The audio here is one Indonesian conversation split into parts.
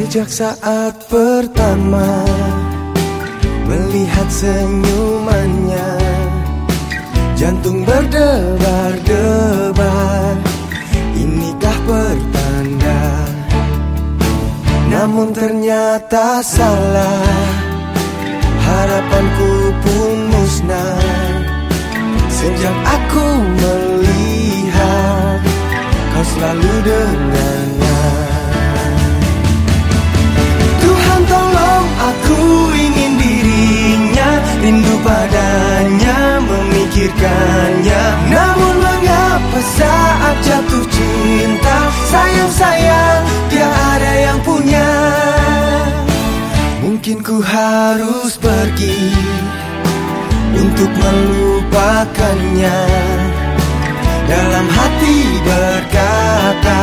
Sejak saat pertama Melihat senyumannya Jantung berdebar-debar. Inikah pertanda? Namun ternyata salah. Harapanku pun musnah. Sejak aku melihat Kau selalu dengannya memikirkannya Namun mengapa saat jatuh cinta Sayang-sayang dia ada yang punya? Mungkin ku harus pergi Untuk melupakannya. Dalam hati berkata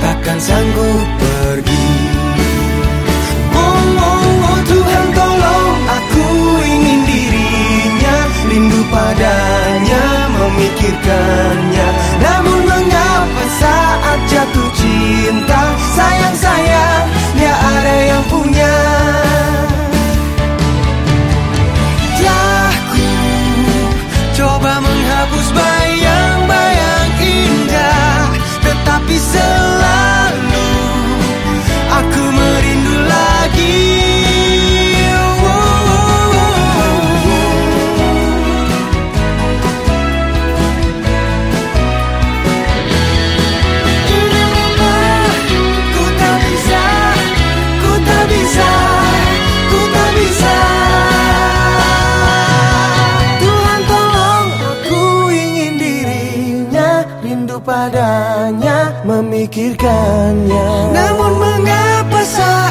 Takkan sanggup pergi Rindu padanya memikirkannya. Namun mengapa saat